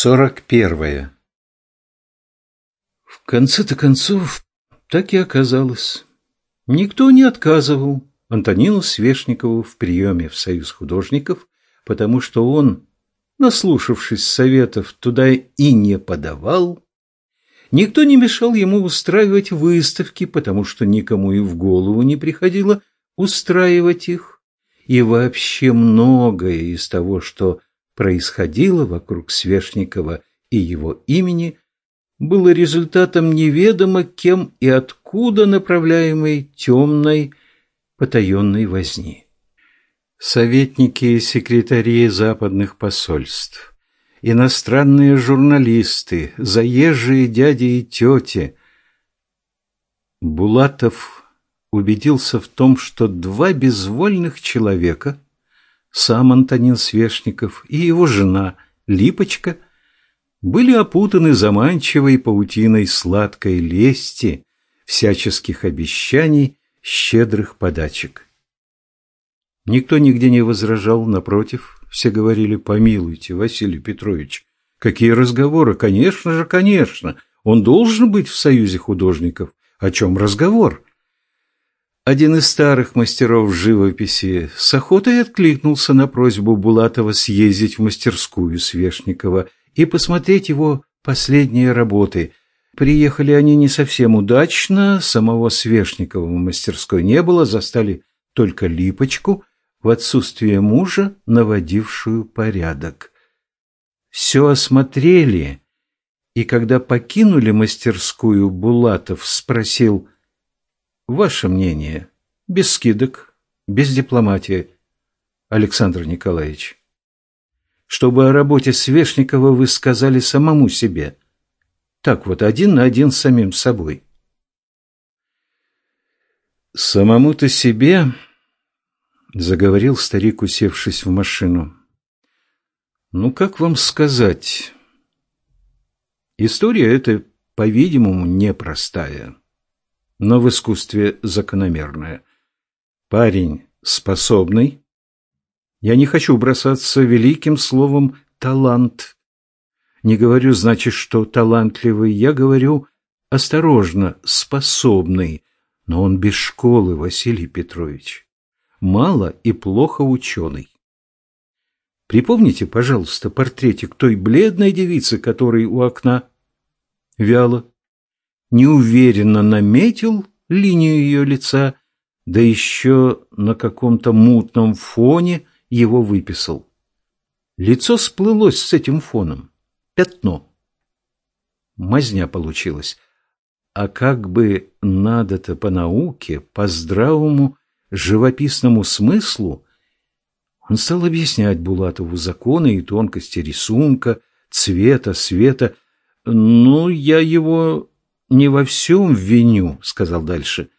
Сорок первое. В конце-то концов, так и оказалось. Никто не отказывал Антонину Свешникову в приеме в Союз художников, потому что он, наслушавшись советов, туда и не подавал. Никто не мешал ему устраивать выставки, потому что никому и в голову не приходило устраивать их. И вообще многое из того, что происходило вокруг Свешникова и его имени, было результатом неведомо кем и откуда направляемой темной потаенной возни. Советники и секретари западных посольств, иностранные журналисты, заезжие дяди и тети. Булатов убедился в том, что два безвольных человека – сам Антонин Свешников и его жена Липочка были опутаны заманчивой паутиной сладкой лести, всяческих обещаний, щедрых подачек. Никто нигде не возражал, напротив, все говорили «помилуйте, Василий Петрович». Какие разговоры? Конечно же, конечно. Он должен быть в союзе художников. О чем разговор? Один из старых мастеров живописи с охотой откликнулся на просьбу Булатова съездить в мастерскую Свешникова и посмотреть его последние работы. Приехали они не совсем удачно, самого Свешникова в мастерской не было, застали только Липочку, в отсутствие мужа, наводившую порядок. Все осмотрели, и когда покинули мастерскую, Булатов спросил – Ваше мнение, без скидок, без дипломатии, Александр Николаевич. Чтобы о работе Свешникова вы сказали самому себе. Так вот, один на один с самим собой. Самому-то себе, заговорил старик, усевшись в машину. Ну, как вам сказать? История эта, по-видимому, непростая но в искусстве закономерное. Парень способный. Я не хочу бросаться великим словом «талант». Не говорю, значит, что талантливый, я говорю осторожно, способный, но он без школы, Василий Петрович. Мало и плохо ученый. Припомните, пожалуйста, портретик той бледной девицы, которой у окна вяло неуверенно наметил линию ее лица, да еще на каком-то мутном фоне его выписал. Лицо сплылось с этим фоном. Пятно. Мазня получилась. А как бы надо-то по науке, по здравому живописному смыслу, он стал объяснять Булатову законы и тонкости рисунка, цвета, света. Ну, я его не во всем виню, сказал дальше.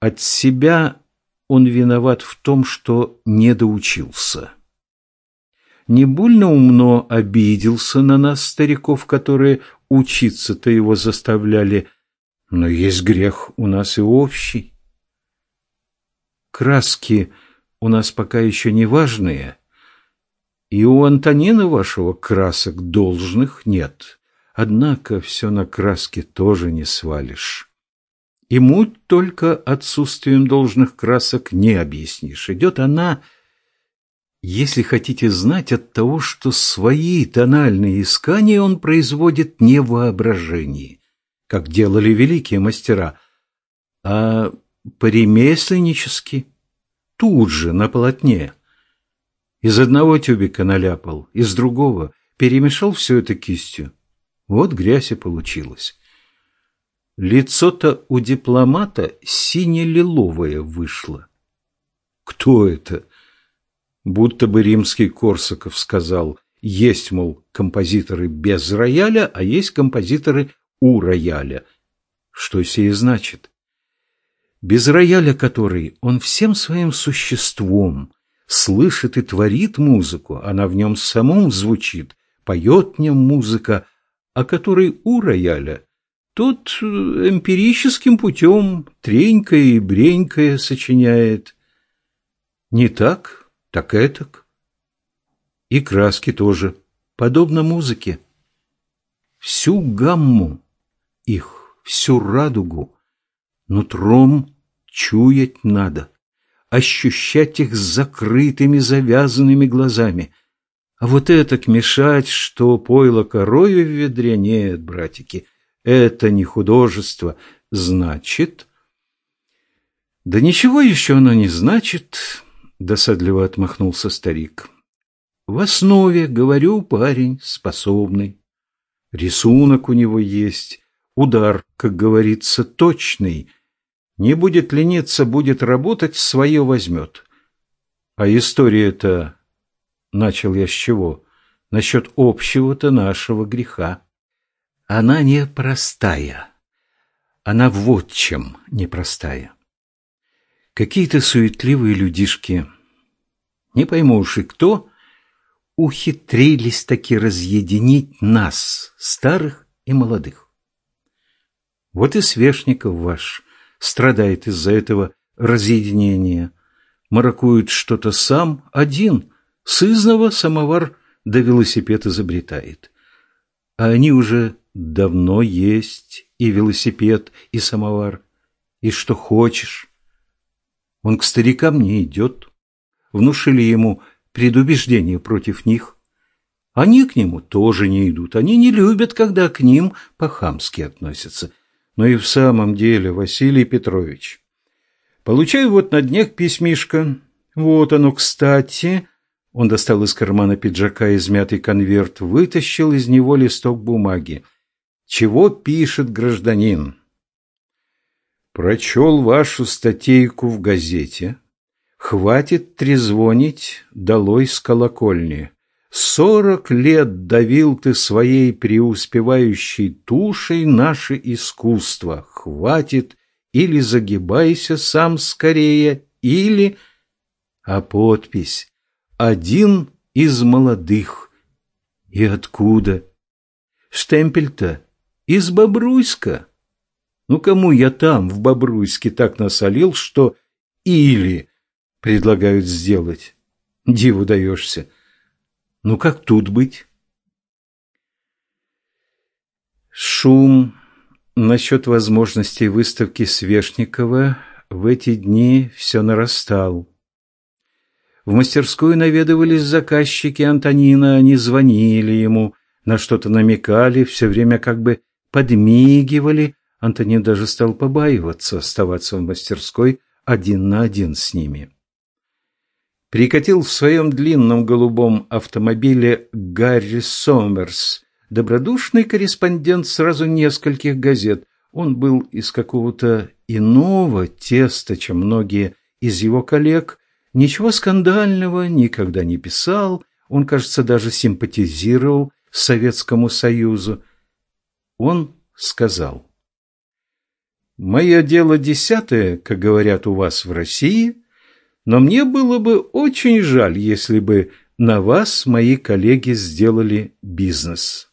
От себя он виноват в том, что не доучился. Не больно умно обиделся на нас, стариков, которые учиться-то его заставляли, но есть грех у нас и общий. Краски у нас пока еще не важные, и у Антонина вашего красок должных нет. Однако все на краске тоже не свалишь. И муть только отсутствием должных красок не объяснишь. Идет она, если хотите знать, от того, что свои тональные искания он производит не в воображении, как делали великие мастера, а по-ремесленнически, тут же, на полотне. Из одного тюбика наляпал, из другого перемешал все это кистью. Вот грязь и получилась. Лицо-то у дипломата сине-лиловое вышло. Кто это? Будто бы римский Корсаков сказал, есть, мол, композиторы без рояля, а есть композиторы у рояля. Что сие значит? Без рояля который он всем своим существом слышит и творит музыку, она в нем самом звучит, поет в нем музыка, а который у рояля, тот э, эмпирическим путем тренькое и бренькое сочиняет. Не так, так этак. И краски тоже, подобно музыке. всю гамму их, всю радугу, нутром чуять надо, ощущать их закрытыми, завязанными глазами. А вот это мешать, что пойло корою в ведре, нет, братики, это не художество, значит... Да ничего еще оно не значит, досадливо отмахнулся старик. В основе, говорю, парень способный. Рисунок у него есть, удар, как говорится, точный. Не будет лениться, будет работать, свое возьмет. А история-то, начал я с чего, насчет общего-то нашего греха. Она непростая. Она вот чем непростая. Какие-то суетливые людишки, не пойму уж и кто, ухитрились таки разъединить нас, старых и молодых. Вот и Свешников ваш страдает из-за этого разъединения. Маракует что-то сам, один, сызного самовар да велосипед изобретает. А они уже давно есть и велосипед, и самовар, и что хочешь. Он к старикам не идет. Внушили ему предубеждение против них. Они к нему тоже не идут. Они не любят, когда к ним по-хамски относятся. Но и в самом деле, Василий Петрович, получаю вот на днях письмишко. Вот оно, кстати. Он достал из кармана пиджака измятый конверт, вытащил из него листок бумаги. Чего пишет гражданин? Прочел вашу статейку в газете. Хватит трезвонить, долой с колокольни. Сорок лет давил ты своей преуспевающей тушей наше искусство. Хватит, или загибайся сам скорее, или... А подпись «Один из молодых». И откуда? Штемпель-то из Бобруйска. Ну, кому я там, в Бобруйске, так насолил, что или предлагают сделать. Диву даешься. Ну, как тут быть? Шум насчет возможностей выставки Свешникова в эти дни все нарастал. В мастерскую наведывались заказчики Антонина, они звонили ему, на что-то намекали, все время как бы подмигивали. Антонин даже стал побаиваться оставаться в мастерской один на один с ними прикатил в своем длинном голубом автомобиле Гарри Сомерс, добродушный корреспондент сразу нескольких газет. Он был из какого-то иного теста, чем многие из его коллег. Ничего скандального никогда не писал. Он, кажется, даже симпатизировал Советскому Союзу. Он сказал, «Мое дело десятое, как говорят у вас в России, но мне было бы очень жаль, если бы на вас мои коллеги сделали бизнес.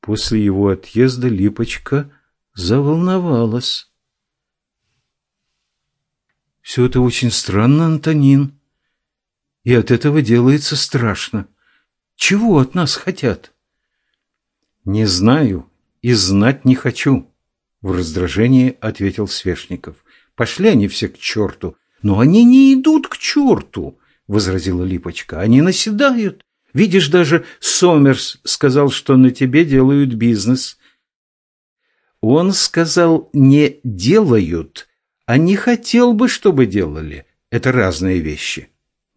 После его отъезда Липочка заволновалась. Все это очень странно, Антонин. И от этого делается страшно. Чего от нас хотят? Не знаю и знать не хочу, в раздражении ответил Свешников. Пошли они все к черту. Но они не идут к черту, возразила Липочка. Они наседают. Видишь, даже Сомерс сказал, что на тебе делают бизнес. Он сказал «не делают», а не хотел бы, чтобы делали. Это разные вещи.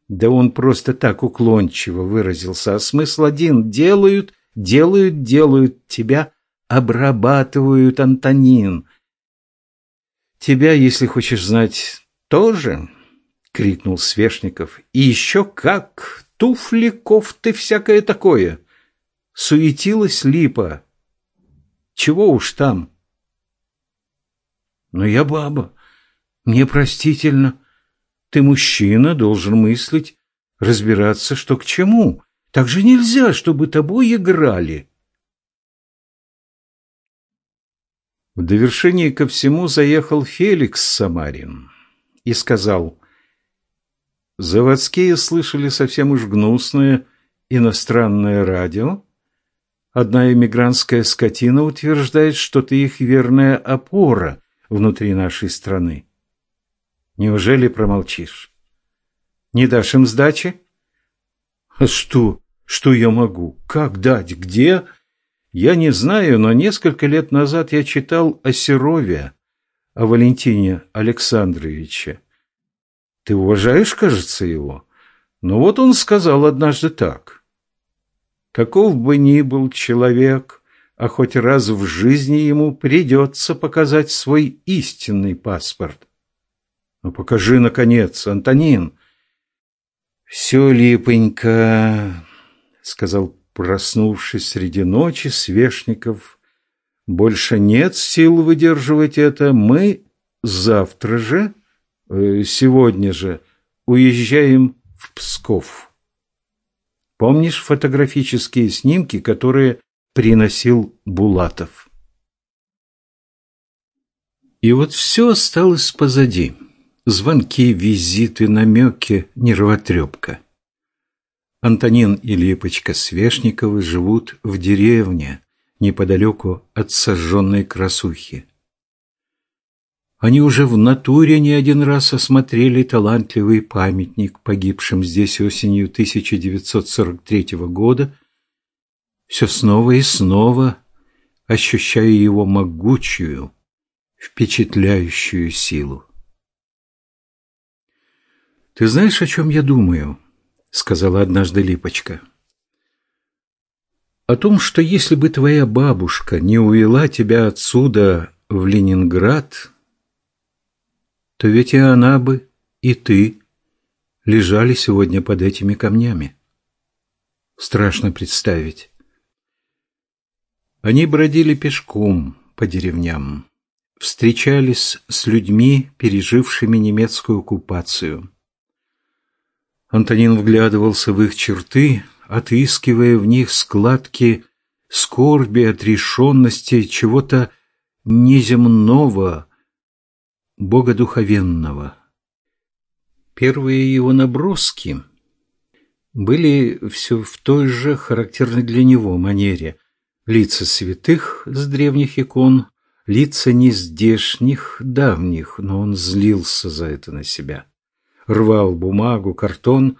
Да он просто так уклончиво выразился, а смысл один – делают, делают, делают, тебя обрабатывают, Антонин. Тебя, если хочешь знать, тоже, крикнул Свешников. И еще как! Туфли, кофты, всякое такое. Суетилась липа. Чего уж там? Но я баба. Мне простительно. Ты мужчина, должен мыслить, разбираться, что к чему. Так же нельзя, чтобы тобой играли. В довершение ко всему заехал Феликс Самарин и сказал, «Заводские слышали совсем уж гнусное иностранное радио, Одна эмигрантская скотина утверждает, что ты их верная опора внутри нашей страны. Неужели промолчишь? Не дашь им сдачи? А что? Что я могу? Как дать? Где? Я не знаю, но несколько лет назад я читал о Серове, о Валентине Александровиче. Ты уважаешь, кажется, его? Ну вот он сказал однажды так. Каков бы ни был человек, а хоть раз в жизни ему придется показать свой истинный паспорт. Ну покажи, наконец, Антонин. Все липонько, сказал проснувшись среди ночи Свешников. Больше нет сил выдерживать это. Мы завтра же, э, сегодня же, уезжаем в Псков. Помнишь фотографические снимки, которые приносил Булатов? И вот все осталось позади. Звонки, визиты, намеки, нервотрепка. Антонин и Липочка Свешниковы живут в деревне, неподалеку от сожженной красухи. Они уже в натуре не один раз осмотрели талантливый памятник, погибшим здесь осенью 1943 года, все снова и снова ощущая его могучую, впечатляющую силу. «Ты знаешь, о чем я думаю?» — сказала однажды Липочка. «О том, что если бы твоя бабушка не увела тебя отсюда в Ленинград, то ведь и она бы, и ты лежали сегодня под этими камнями. Страшно представить. Они бродили пешком по деревням, встречались с людьми, пережившими немецкую оккупацию. Антонин вглядывался в их черты, отыскивая в них складки скорби, отрешенности, чего-то неземного, богодуховенного. Первые его наброски были все в той же характерной для него манере. Лица святых с древних икон, лица нездешних, давних, но он злился за это на себя. Рвал бумагу, картон.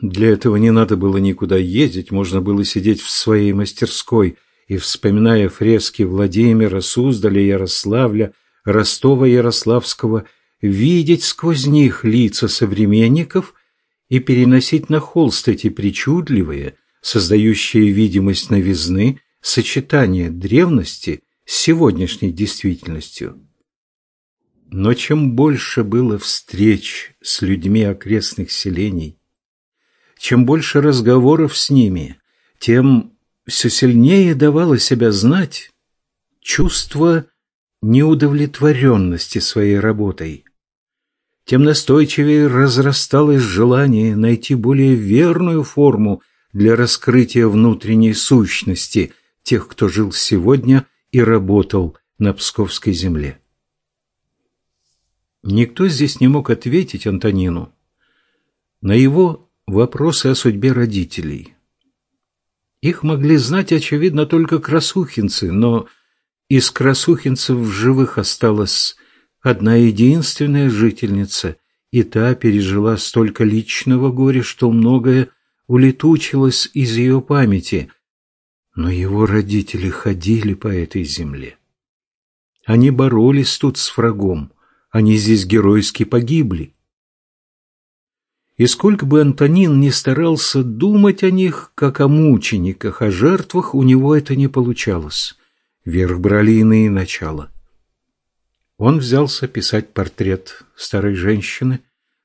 Для этого не надо было никуда ездить, можно было сидеть в своей мастерской и, вспоминая фрески Владимира, Суздаля, Ярославля, Ростова Ярославского, видеть сквозь них лица современников и переносить на холст эти причудливые, создающие видимость новизны, сочетания древности с сегодняшней действительностью. Но чем больше было встреч с людьми окрестных селений, чем больше разговоров с ними, тем все сильнее давало себя знать чувство неудовлетворенности своей работой, тем настойчивее разрасталось желание найти более верную форму для раскрытия внутренней сущности тех, кто жил сегодня и работал на Псковской земле. Никто здесь не мог ответить Антонину на его вопросы о судьбе родителей. Их могли знать, очевидно, только красухинцы, но из красухинцев в живых осталась одна единственная жительница, и та пережила столько личного горя, что многое улетучилось из ее памяти. Но его родители ходили по этой земле. Они боролись тут с врагом, они здесь геройски погибли. И сколько бы Антонин ни старался думать о них, как о мучениках, о жертвах, у него это не получалось. Вверх брали иные начала. Он взялся писать портрет старой женщины,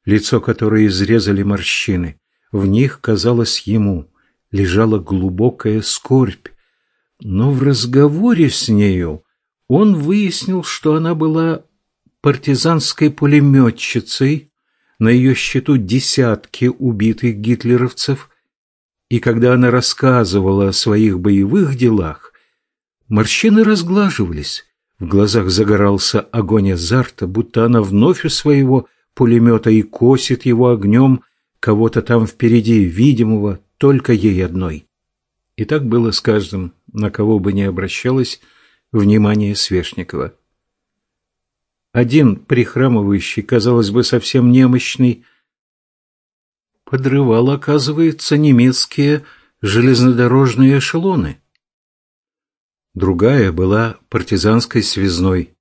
лицо которой изрезали морщины. В них, казалось ему, лежала глубокая скорбь. Но в разговоре с нею он выяснил, что она была партизанской пулеметчицей, на ее счету десятки убитых гитлеровцев, и когда она рассказывала о своих боевых делах, Морщины разглаживались, в глазах загорался огонь азарта, будто она вновь у своего пулемета и косит его огнем кого-то там впереди, видимого только ей одной. И так было с каждым, на кого бы ни обращалось внимание Свешникова. Один прихрамывающий, казалось бы, совсем немощный, подрывал, оказывается, немецкие железнодорожные эшелоны. Другая была партизанской связной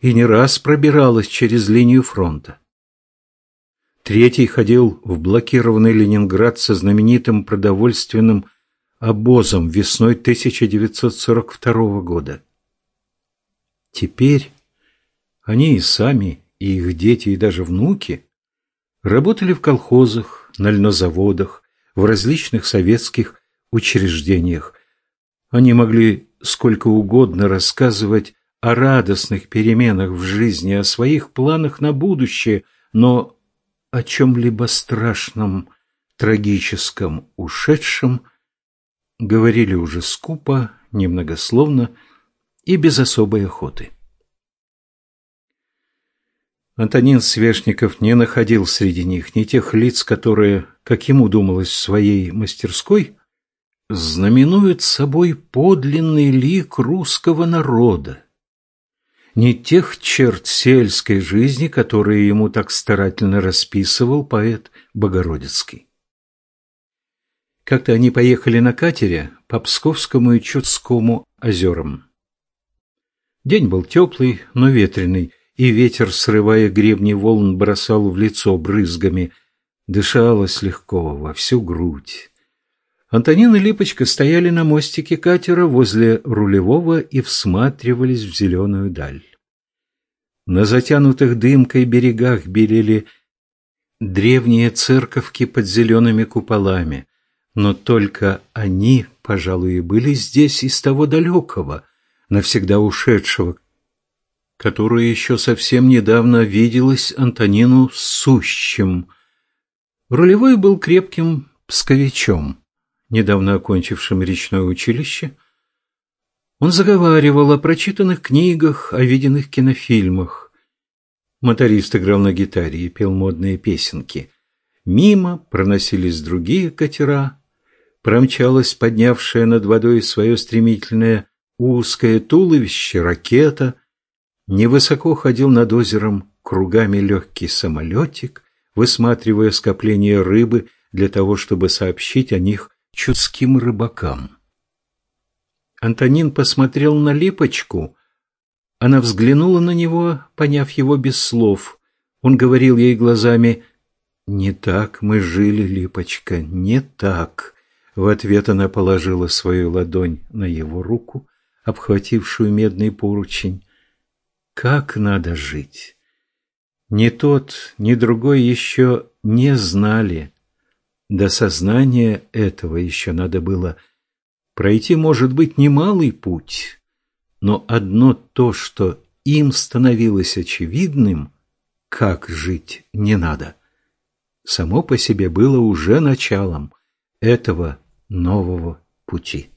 и не раз пробиралась через линию фронта. Третий ходил в блокированный Ленинград со знаменитым продовольственным обозом весной 1942 года. Теперь они и сами, и их дети, и даже внуки работали в колхозах, на льнозаводах, в различных советских учреждениях. Они могли сколько угодно рассказывать о радостных переменах в жизни, о своих планах на будущее, но о чем-либо страшном, трагическом, ушедшем говорили уже скупо, немногословно и без особой охоты. Антонин Свешников не находил среди них ни тех лиц, которые, как ему думалось в своей мастерской, знаменуют собой подлинный лик русского народа, ни тех черт сельской жизни, которые ему так старательно расписывал поэт Богородицкий. Как-то они поехали на катере по Псковскому и Чудскому озерам. День был теплый, но ветреный, и ветер, срывая гребни волн, бросал в лицо брызгами. Дышалось легко во всю грудь. Антонин и Липочка стояли на мостике катера возле рулевого и всматривались в зеленую даль. На затянутых дымкой берегах белели древние церковки под зелеными куполами, но только они, пожалуй, и были здесь из того далекого, навсегда ушедшего, которое еще совсем недавно виделось Антонину сущим. Рулевой был крепким псковичом, недавно окончившим речное училище. Он заговаривал о прочитанных книгах, о виденных кинофильмах. Моторист играл на гитаре и пел модные песенки. Мимо проносились другие катера, промчалась поднявшая над водой свое стремительное узкое туловище ракета — Невысоко ходил над озером кругами легкий самолетик, высматривая скопление рыбы для того, чтобы сообщить о них чудским рыбакам. Антонин посмотрел на Липочку. Она взглянула на него, поняв его без слов. Он говорил ей глазами «Не так мы жили, Липочка, не так». В ответ она положила свою ладонь на его руку, обхватившую медный поручень. Как надо жить? Ни тот, ни другой еще не знали. До сознания этого еще надо было пройти, может быть, немалый путь, но одно то, что им становилось очевидным, как жить не надо, само по себе было уже началом этого нового пути.